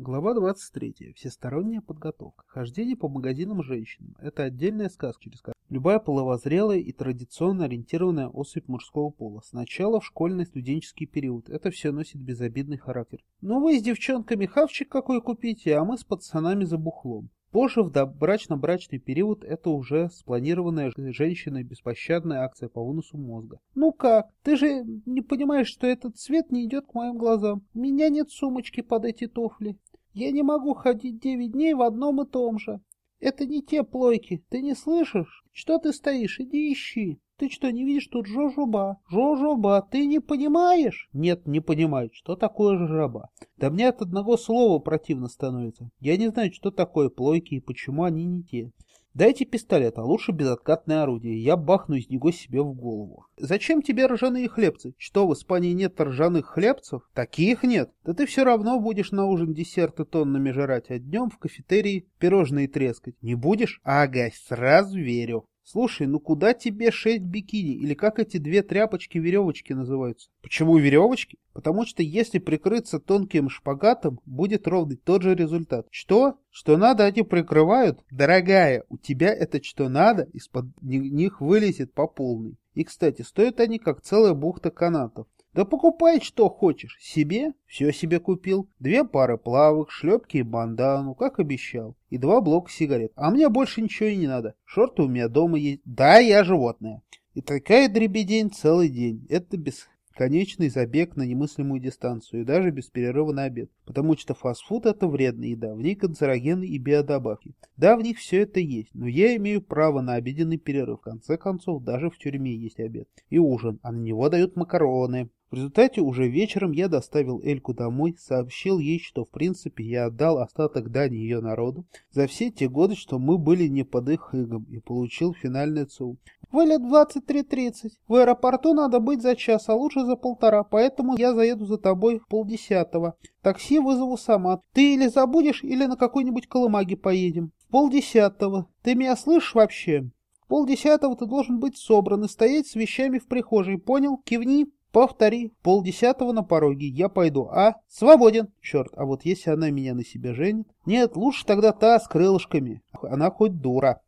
Глава 23. Всесторонняя подготовка. Хождение по магазинам женщинам – это отдельная сказка, через которую любая половозрелая и традиционно ориентированная особь мужского пола. Сначала в школьный студенческий период. Это все носит безобидный характер. Ну вы с девчонками хавчик какой купите, а мы с пацанами за бухлом. Позже, в брачно-брачный период, это уже спланированная женщиной беспощадная акция по выносу мозга. «Ну как? Ты же не понимаешь, что этот цвет не идет к моим глазам? У меня нет сумочки под эти туфли. Я не могу ходить девять дней в одном и том же. Это не те плойки, ты не слышишь? Что ты стоишь? Иди ищи. Ты что, не видишь тут жожоба? Жожоба, ты не понимаешь? Нет, не понимаю, что такое жожоба. Да мне от одного слова противно становится. Я не знаю, что такое плойки и почему они не те. Дайте пистолет, а лучше безоткатное орудие. Я бахну из него себе в голову. Зачем тебе ржаные хлебцы? Что, в Испании нет ржаных хлебцев? Таких нет. Да ты все равно будешь на ужин десерты тоннами жрать, а днем в кафетерии пирожные трескать. Не будешь? Ага, сразу верю. Слушай, ну куда тебе шесть бикини? Или как эти две тряпочки-веревочки называются? Почему веревочки? Потому что если прикрыться тонким шпагатом, будет ровно тот же результат. Что? Что надо, они прикрывают? Дорогая, у тебя это что надо, из-под них вылезет по полной. И, кстати, стоят они как целая бухта канатов. Да покупай, что хочешь. Себе? Все себе купил. Две пары плавок, шлепки и бандану, как обещал. И два блока сигарет. А мне больше ничего и не надо. Шорты у меня дома есть. Да, я животное. И такая дребедень целый день. Это без конечный забег на немыслимую дистанцию и даже без перерыва на обед. Потому что фастфуд это вредная еда, в ней канцерогены и биодобавки. Да, в них все это есть, но я имею право на обеденный перерыв. В конце концов, даже в тюрьме есть обед. И ужин, а на него дают макароны. В результате уже вечером я доставил Эльку домой, сообщил ей, что в принципе я отдал остаток дани ее народу за все те годы, что мы были не под их игом, и получил финальный ЦУ. Вылет 23.30. В аэропорту надо быть за час, а лучше за полтора, поэтому я заеду за тобой в полдесятого. Такси вызову сама. Ты или забудешь, или на какой-нибудь колымаге поедем. В полдесятого. Ты меня слышишь вообще? В полдесятого ты должен быть собран и стоять с вещами в прихожей, понял? Кивни. Повтори, полдесятого на пороге, я пойду, а? Свободен. Черт, а вот если она меня на себя женит? Нет, лучше тогда та с крылышками. Она хоть дура.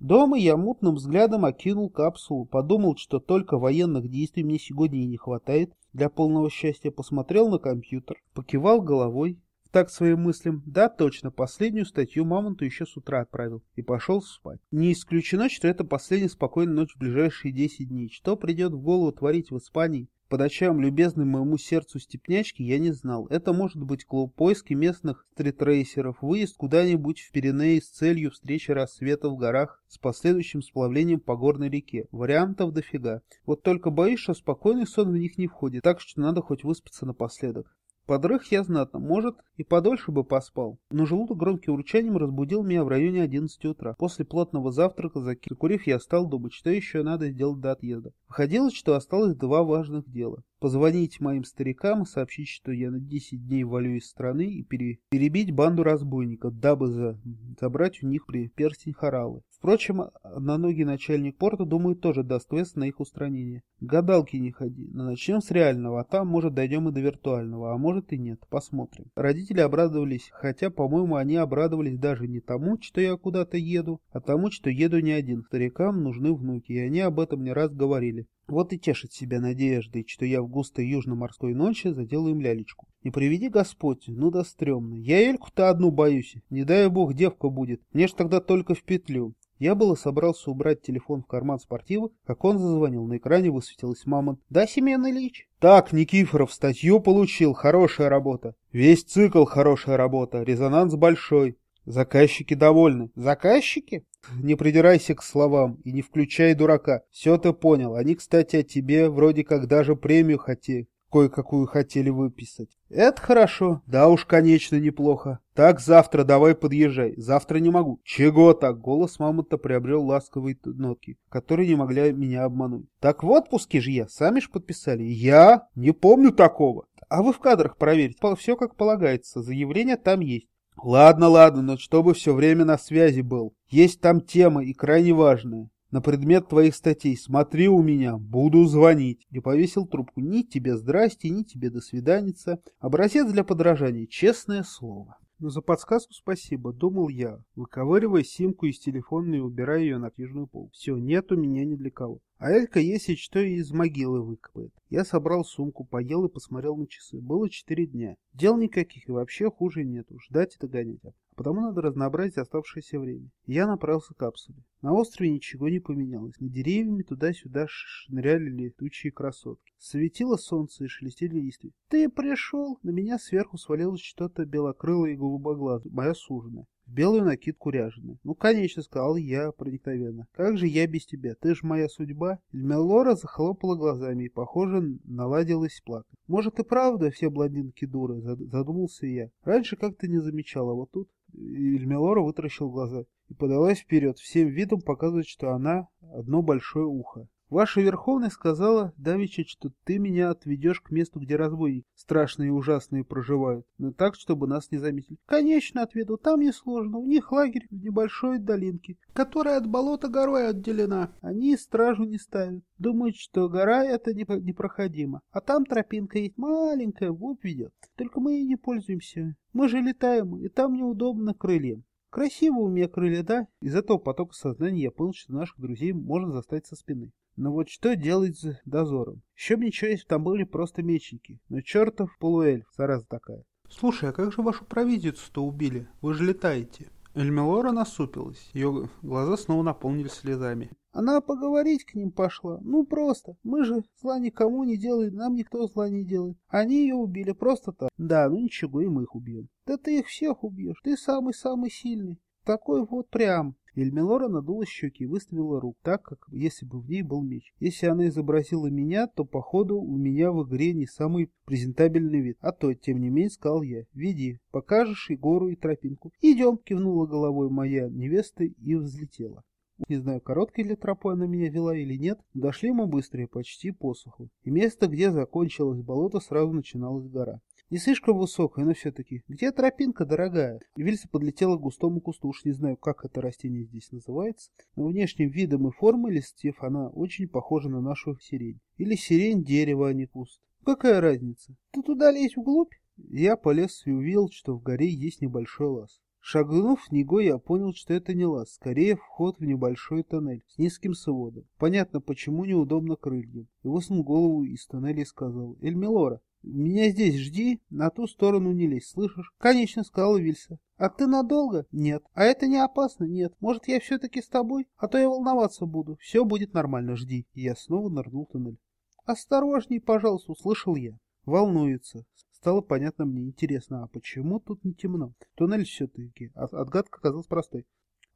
Дома я мутным взглядом окинул капсулу, подумал, что только военных действий мне сегодня и не хватает для полного счастья, посмотрел на компьютер, покивал головой, так своим мыслям, да, точно, последнюю статью Мамонту еще с утра отправил и пошел спать. Не исключено, что это последняя спокойная ночь в ближайшие 10 дней. Что придет в голову творить в Испании, по ночам любезный моему сердцу степнячки я не знал. Это может быть клуб поиски местных стритрейсеров, выезд куда-нибудь в Пиренеи с целью встречи рассвета в горах с последующим сплавлением по горной реке. Вариантов дофига. Вот только боюсь, что спокойный сон в них не входит, так что надо хоть выспаться напоследок. Подрых я знатно, может, и подольше бы поспал, но желудок громким урчанием разбудил меня в районе 11 утра. После плотного завтрака, закурив, я стал думать, что еще надо сделать до отъезда. Выходило, что осталось два важных дела. Позвонить моим старикам сообщить, что я на 10 дней валю из страны и пере... перебить банду разбойников, дабы за... забрать у них при перстень Харалы. Впрочем, одноногий начальник порта, думаю, тоже даст вест на их устранение. Гадалки не ходи, но начнем с реального, а там, может, дойдем и до виртуального, а может и нет, посмотрим. Родители обрадовались, хотя, по-моему, они обрадовались даже не тому, что я куда-то еду, а тому, что еду не один. Старикам нужны внуки, и они об этом не раз говорили. Вот и тешит себя надеждой, что я в густой южно-морской ночи заделаю им лялечку. Не приведи Господь, ну да стрёмно. Я Эльку-то одну боюсь, не дай бог девка будет, мне ж тогда только в петлю. Я было собрался убрать телефон в карман спортива, как он зазвонил. На экране высветилась мама. «Да, Семен Ильич?» «Так, Никифоров, статью получил, хорошая работа. Весь цикл хорошая работа, резонанс большой. Заказчики довольны». «Заказчики?» «Не придирайся к словам и не включай дурака. Все ты понял. Они, кстати, о тебе вроде как даже премию хотели кое-какую хотели выписать. Это хорошо. Да уж, конечно, неплохо. Так, завтра давай подъезжай. Завтра не могу. Чего так? Голос мамы-то приобрел ласковые нотки, которые не могли меня обмануть. Так в отпуске же я. Сами ж подписали. Я? Не помню такого. А вы в кадрах проверьте. Все как полагается. Заявление там есть. Ладно, ладно, но чтобы все время на связи был. Есть там тема и крайне важная на предмет твоих статей. Смотри у меня, буду звонить. И повесил трубку. Ни тебе здрасте, ни тебе до свиданица. Образец для подражания, честное слово. Но за подсказку спасибо, думал я, выковыривая симку из телефона и убирая ее на книжную пол. Все, нет у меня ни для кого. А Элька, если что, из могилы выкопает. Я собрал сумку, поел и посмотрел на часы. Было четыре дня. Дел никаких и вообще хуже нету. Ждать и догонять потому надо разнообразить оставшееся время. Я направился к капсуле. На острове ничего не поменялось. На деревьями туда-сюда шныряли летучие красотки. Светило солнце и шелестели листья. «Ты пришел!» На меня сверху свалилось что-то белокрылое и голубоглазое, моя суженая в белую накидку ряженую. «Ну, конечно», — сказал я проникновенно. «Как же я без тебя? Ты же моя судьба». Эльмелора захлопала глазами и, похоже, наладилась плакать. «Может, и правда все блондинки дуры?» — задумался я. Раньше как-то не замечала, вот тут Эльмелора вытаращил глаза и подалась вперед, всем видом показывая, что она одно большое ухо. Ваша Верховная сказала, Давича, что ты меня отведешь к месту, где разбойники страшные и ужасные проживают, но так, чтобы нас не заметили. Конечно, отведу, там несложно, у них лагерь в небольшой долинке, которая от болота горой отделена. Они стражу не ставят, думают, что гора это непроходимо, а там тропинка есть маленькая, вот ведет. Только мы ей не пользуемся. Мы же летаем, и там неудобно крыльям. Красиво у меня крылья, да? Из этого потока сознания я понял, что наших друзей можно заставить со спины. Но вот что делать с дозором? Еще бы ничего, если там были просто мечники. Но чертов полуэльф, зараза такая. Слушай, а как же вашу провидицу-то убили? Вы же летаете. Эльмелора насупилась. Ее глаза снова наполнились слезами. Она поговорить к ним пошла. Ну, просто. Мы же зла никому не делаем, нам никто зла не делает. Они ее убили просто так. Да, ну ничего, и мы их убьем. Да ты их всех убьешь. Ты самый-самый сильный. Такой вот прям. Эльмелора надула щеки и выставила рук так, как если бы в ней был меч. Если она изобразила меня, то, походу, у меня в игре не самый презентабельный вид. А то, тем не менее, сказал я. Веди, покажешь и гору, и тропинку. Идем, кивнула головой моя невеста и взлетела. Не знаю, короткой ли тропой она меня вела или нет, дошли мы быстрее, почти посуху. И место, где закончилось болото, сразу начиналась гора. Не слишком высокая, но все-таки. Где тропинка, дорогая? Вильса подлетела к густому кусту. Уж не знаю, как это растение здесь называется. Но внешним видом и формой листьев она очень похожа на нашу сирень. Или сирень дерева, а не куст. Какая разница? Ты туда лезь вглубь? Я полез и увидел, что в горе есть небольшой лаз. Шагнув в него, я понял, что это не лаз, скорее вход в небольшой тоннель с низким сводом. Понятно, почему неудобно крыльям. И высунул голову из тоннеля и сказал, «Эльмилора, меня здесь жди, на ту сторону не лезь, слышишь? Конечно, сказал Вильса. А ты надолго? Нет. А это не опасно? Нет. Может, я все-таки с тобой? А то я волноваться буду. Все будет нормально, жди. И я снова нырнул в туннель. Осторожней, пожалуйста, услышал я. Волнуется. Стало понятно мне. Интересно, а почему тут не темно? Туннель все-таки. Отгадка оказалась простой.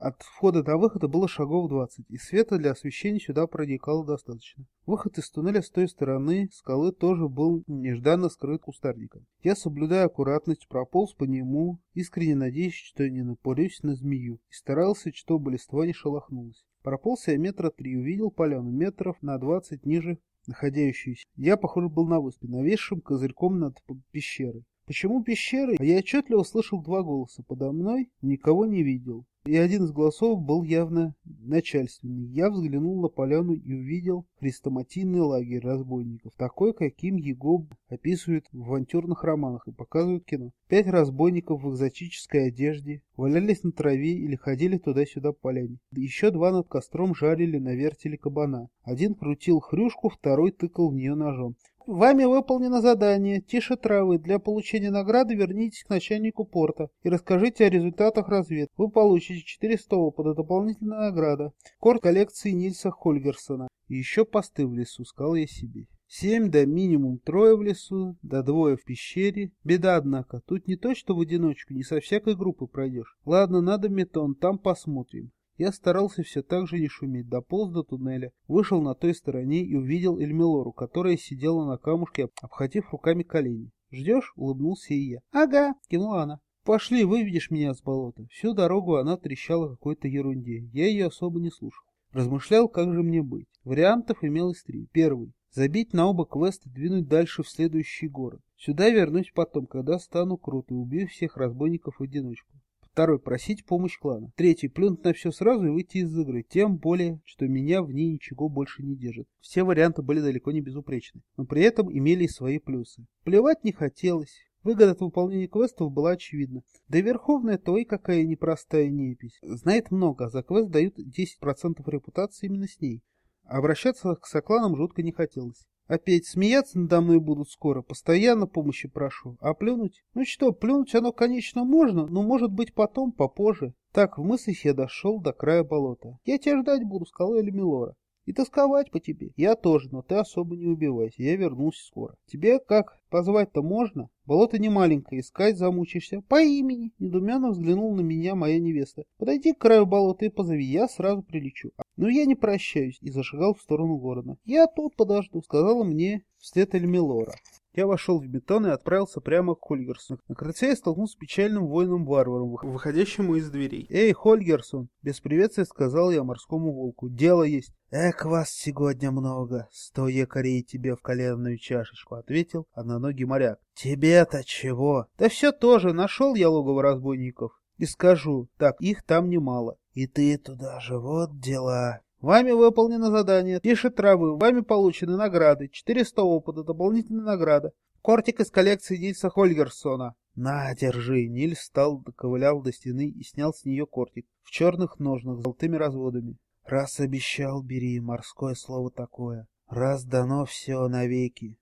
От входа до выхода было шагов 20, и света для освещения сюда проникало достаточно. Выход из туннеля с той стороны скалы тоже был нежданно скрыт кустарником. Я, соблюдая аккуратность, прополз по нему, искренне надеясь, что не напорюсь на змею, и старался, чтобы листва не шелохнулась. Прополз я метра три, увидел поляну метров на двадцать ниже находящуюся. Я, похоже, был на выспе, навесшим козырьком над пещерой. Почему пещеры? Я отчетливо слышал два голоса. Подо мной никого не видел и один из голосов был явно начальственный. Я взглянул на поляну и увидел хрестоматийный лагерь разбойников, такой, каким его описывают в авантюрных романах и показывают кино. Пять разбойников в экзотической одежде валялись на траве или ходили туда-сюда по поляне. Еще два над костром жарили на вертеле кабана. Один крутил хрюшку, второй тыкал в нее ножом. Вами выполнено задание «Тише травы». Для получения награды вернитесь к начальнику порта и расскажите о результатах разведки. Вы получите 400 опыта, дополнительная награда. Корт коллекции Нильса Хольгерсона. И еще посты в лесу, сказал я себе. Семь, да минимум трое в лесу, да двое в пещере. Беда, однако, тут не то, что в одиночку, не со всякой группы пройдешь. Ладно, надо метон, там посмотрим. Я старался все так же не шуметь, дополз до туннеля, вышел на той стороне и увидел Эльмилору, которая сидела на камушке, обхватив руками колени. «Ждешь?» — улыбнулся и я. «Ага!» — кивнула она. «Пошли, выведешь меня с болота». Всю дорогу она трещала какой-то ерунде. Я ее особо не слушал. Размышлял, как же мне быть. Вариантов имелось три. Первый. Забить на оба квеста и двинуть дальше в следующий город. Сюда вернусь потом, когда стану крут и убью всех разбойников в одиночку. Второй – просить помощь клана. Третий – плюнуть на все сразу и выйти из игры, тем более, что меня в ней ничего больше не держит. Все варианты были далеко не безупречны, но при этом имели и свои плюсы. Плевать не хотелось. Выгода от выполнения квестов была очевидна. Да и Верховная то и какая непростая непись. Знает много, а за квест дают 10% репутации именно с ней. А обращаться к сокланам жутко не хотелось. Опять смеяться надо мной будут скоро, постоянно помощи прошу. А плюнуть? Ну что, плюнуть оно, конечно, можно, но может быть потом, попозже. Так, в мыслях я дошел до края болота. Я тебя ждать буду, скалой или Милора. И тосковать по тебе. Я тоже, но ты особо не убивайся, я вернусь скоро. Тебе как, позвать-то можно? Болото не маленькое, искать замучишься. По имени. Недумянно взглянул на меня моя невеста. Подойди к краю болота и позови, я сразу прилечу. Но я не прощаюсь и зашагал в сторону города. Я тут подожду, сказала мне вслед Эльмилора. Я вошел в бетон и отправился прямо к Хольгерсону. На крыльце я столкнулся с печальным воином-варваром, выходящему из дверей. «Эй, Хольгерсон!» Без приветствия сказал я морскому волку. «Дело есть!» «Эх, вас сегодня много! Сто якорей тебе в коленную чашечку!» Ответил одноногий моряк. «Тебе-то чего?» «Да все тоже, нашел я логово разбойников. И скажу, так, их там немало. И ты туда же, вот дела!» Вами выполнено задание. Тише травы. Вами получены награды. 400 опыта. Дополнительная награда. Кортик из коллекции Нильса Хольгерсона. На, держи. Нильс встал, доковылял до стены и снял с нее кортик. В черных ножнах с золотыми разводами. Раз обещал, бери. Морское слово такое. Раз дано все навеки.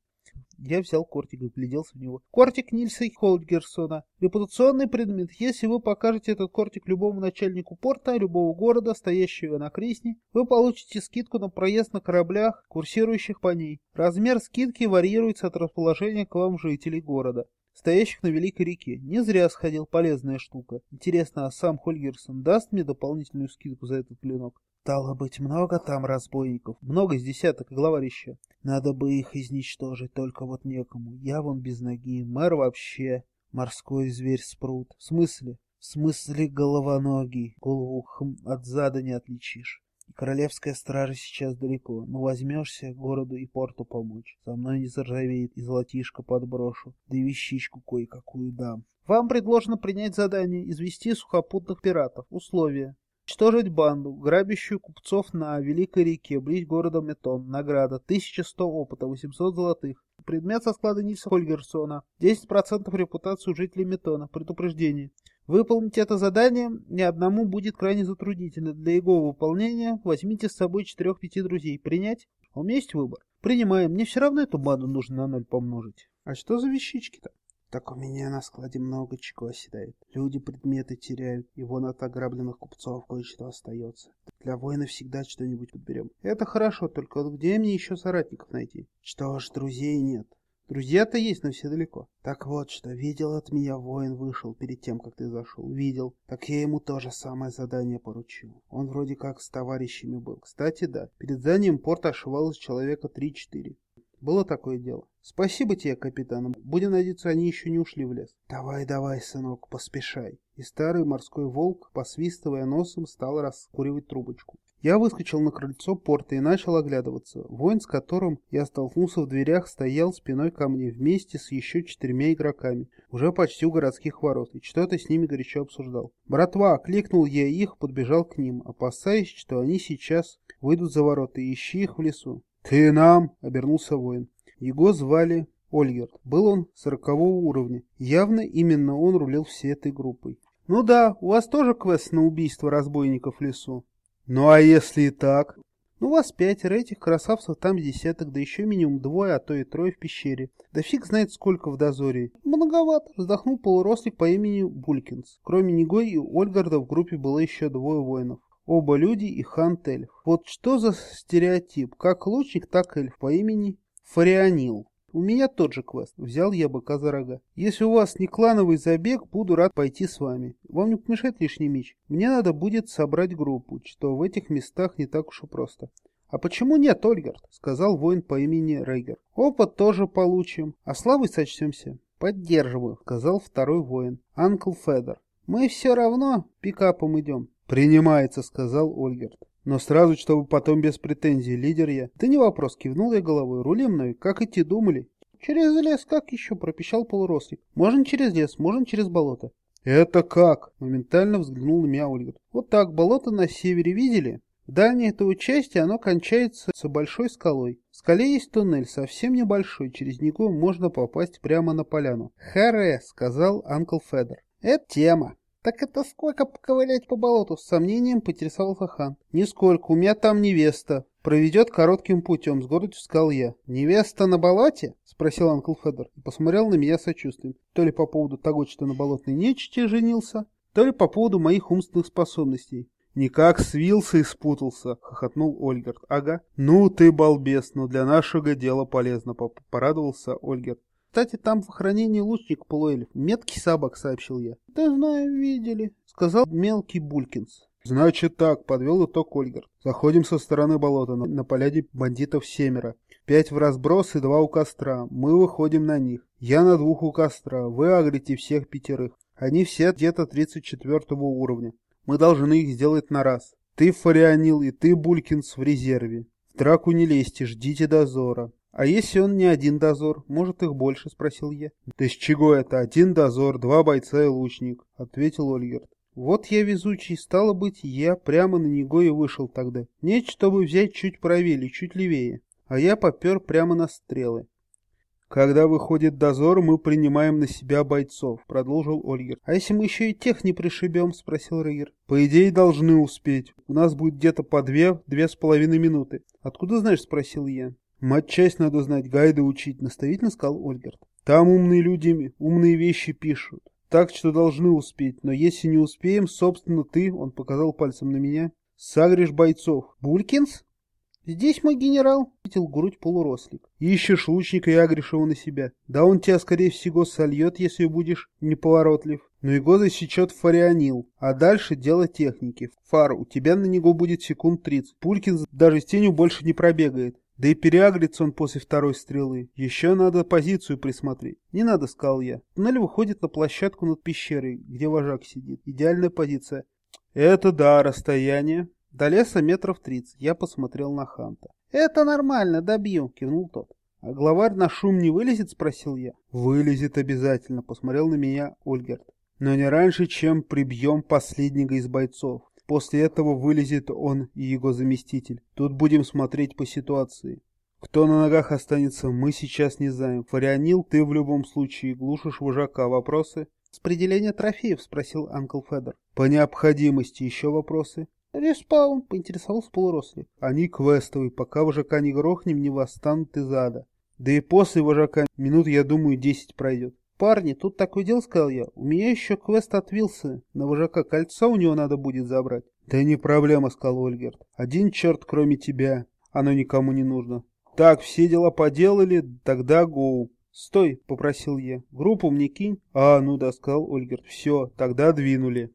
Я взял кортик и гляделся в него. Кортик Нильса Холдгерсона. Репутационный предмет. Если вы покажете этот кортик любому начальнику порта, любого города, стоящего на Крисне, вы получите скидку на проезд на кораблях, курсирующих по ней. Размер скидки варьируется от расположения к вам жителей города стоящих на Великой реке. Не зря сходил, полезная штука. Интересно, а сам Хольгерсон даст мне дополнительную скидку за этот клинок? Стало быть, много там разбойников, много из десяток главарища. Надо бы их изничтожить, только вот некому. Я вон без ноги, мэр вообще. Морской зверь спрут. В смысле? В смысле головоногий. Голову хм, от зада не отличишь. Королевская стража сейчас далеко, но возьмешься городу и порту помочь. За мной не заржавеет, и золотишко подброшу, да и вещичку кое-какую дам. Вам предложено принять задание извести сухопутных пиратов. Условия. Уничтожить банду, грабящую купцов на Великой реке, близ города Метон. Награда 1100 опыта, 800 золотых. Предмет со склада Нильса Хольгерсона. 10% репутации у жителей Метона. Предупреждение. Выполнить это задание ни одному будет крайне затруднительно. Для его выполнения возьмите с собой 4-5 друзей. Принять? У меня есть выбор. Принимаем. Мне все равно эту банду нужно на ноль помножить. А что за вещички-то? Так у меня на складе много чего оседает. Люди предметы теряют, и вон от ограбленных купцов кое-что остается. Для воина всегда что-нибудь подберем. Это хорошо, только где мне еще соратников найти? Что ж, друзей нет. Друзья-то есть, но все далеко. Так вот что, видел от меня воин вышел перед тем, как ты зашел. Видел. Так я ему тоже самое задание поручил. Он вроде как с товарищами был. Кстати, да, перед зданием порта ошивалось человека 3-4. Было такое дело. Спасибо тебе, капитан. Будем надеяться, они еще не ушли в лес. Давай, давай, сынок, поспешай. И старый морской волк, посвистывая носом, стал раскуривать трубочку. Я выскочил на крыльцо порта и начал оглядываться. Воин, с которым я столкнулся в дверях, стоял спиной ко мне вместе с еще четырьмя игроками, уже почти у городских ворот, и что-то с ними горячо обсуждал. «Братва!» — кликнул я их, подбежал к ним, опасаясь, что они сейчас выйдут за ворота, и ищи их в лесу. «Ты нам!» — обернулся воин. Его звали Ольгерт. Был он сорокового уровня. Явно именно он рулил всей этой группой. «Ну да, у вас тоже квест на убийство разбойников в лесу?» Ну а если и так? Ну вас пятеро, этих красавцев там десяток, да еще минимум двое, а то и трое в пещере. Да фиг знает сколько в дозоре. Многовато, вздохнул полурослик по имени Булькинс. Кроме него и Ольгарда в группе было еще двое воинов. Оба люди и Хант Эльф. Вот что за стереотип, как лучник, так эльф по имени Фарианил. У меня тот же квест. Взял я быка за рога. Если у вас не клановый забег, буду рад пойти с вами. Вам не помешает лишний меч. Мне надо будет собрать группу, что в этих местах не так уж и просто. «А почему нет, Ольгард?» — сказал воин по имени Рейгер. «Опыт тоже получим, а славой сочтемся». «Поддерживаю», — сказал второй воин, Анкл Федор. «Мы все равно пикапом идем». «Принимается», — сказал Ольгерт. Но сразу, чтобы потом без претензий, лидер я. Да не вопрос, кивнул я головой. Рули мной, как идти думали? Через лес, как еще, пропищал полурослик. Можно через лес, можно через болото. Это как? Моментально взглянул на меня Ольга. Вот так, болото на севере видели? В дальней этой части оно кончается с большой скалой. В скале есть туннель, совсем небольшой, через него можно попасть прямо на поляну. «Харе», — сказал Анкл Федор. «Это тема». «Так это сколько поковылять по болоту?» — с сомнением поинтересовался хан. «Нисколько, у меня там невеста. Проведет коротким путем, с городью сказал я. «Невеста на болоте?» — спросил Анкл Федор и посмотрел на меня сочувствием. То ли по поводу того, что на болотной нечисти женился, то ли по поводу моих умственных способностей. «Никак свился и спутался», — хохотнул Ольгерт. «Ага. Ну ты балбес, но для нашего дела полезно», — порадовался Ольгерт. «Кстати, там в охранении лучник полуэльф. Меткий собак», — сообщил я. «Да знаю, видели», — сказал мелкий Булькинс. «Значит так», — подвел итог Ольгер. «Заходим со стороны болота. На, на поляне бандитов семеро. Пять в разброс и два у костра. Мы выходим на них. Я на двух у костра. Вы агрите всех пятерых. Они все где-то 34 уровня. Мы должны их сделать на раз. Ты, Фарианил, и ты, Булькинс, в резерве. В драку не лезьте, ждите дозора. «А если он не один дозор? Может, их больше?» — спросил я. «Да с чего это? Один дозор, два бойца и лучник», — ответил Ольгерт. Вот я везучий, стало быть, я прямо на него и вышел тогда. Нет, чтобы взять чуть правее, чуть левее. А я попер прямо на стрелы. «Когда выходит дозор, мы принимаем на себя бойцов», — продолжил Ольгер. «А если мы еще и тех не пришибем?» — спросил Рейер. «По идее, должны успеть. У нас будет где-то по две, две с половиной минуты». «Откуда знаешь?» — спросил я. «Мать-часть надо знать, гайды учить», — наставительно сказал Ольгерт. «Там умные люди умные вещи пишут. Так что должны успеть, но если не успеем, собственно, ты, он показал пальцем на меня, сагришь бойцов. Булькинс? Здесь мой генерал, ответил грудь полурослик. Ищешь лучника и агришь на себя. Да он тебя, скорее всего, сольет, если будешь неповоротлив. Но его засечет фарианил, а дальше дело техники. Фар, у тебя на него будет секунд 30. Пулькин даже с тенью больше не пробегает. Да и переагрится он после второй стрелы. Еще надо позицию присмотреть. Не надо, сказал я. Туннель выходит на площадку над пещерой, где вожак сидит. Идеальная позиция. Это да, расстояние. До леса метров тридцать. Я посмотрел на Ханта. Это нормально, добью, кивнул тот. А главарь на шум не вылезет, спросил я. Вылезет обязательно, посмотрел на меня Ольгерт. Но не раньше, чем прибьем последнего из бойцов. После этого вылезет он и его заместитель. Тут будем смотреть по ситуации. Кто на ногах останется, мы сейчас не знаем. Фарианил, ты в любом случае глушишь вожака. Вопросы? «Распределение трофеев?» — спросил Анкл Федор. «По необходимости. Еще вопросы?» «Респаун», — поинтересовался полурослик. «Они квестовые. Пока вожака не грохнем, не восстанут из ада. Да и после вожака минут, я думаю, десять пройдет. «Парни, тут такое дело, — сказал я, — у меня еще квест от Вилса. На вожака кольца у него надо будет забрать». «Да не проблема, — сказал Ольгерт. Один черт, кроме тебя. Оно никому не нужно. Так, все дела поделали, тогда гоу». «Стой!» — попросил я. «Группу мне кинь». «А, ну да», — сказал Ольгерт. «Все, тогда двинули».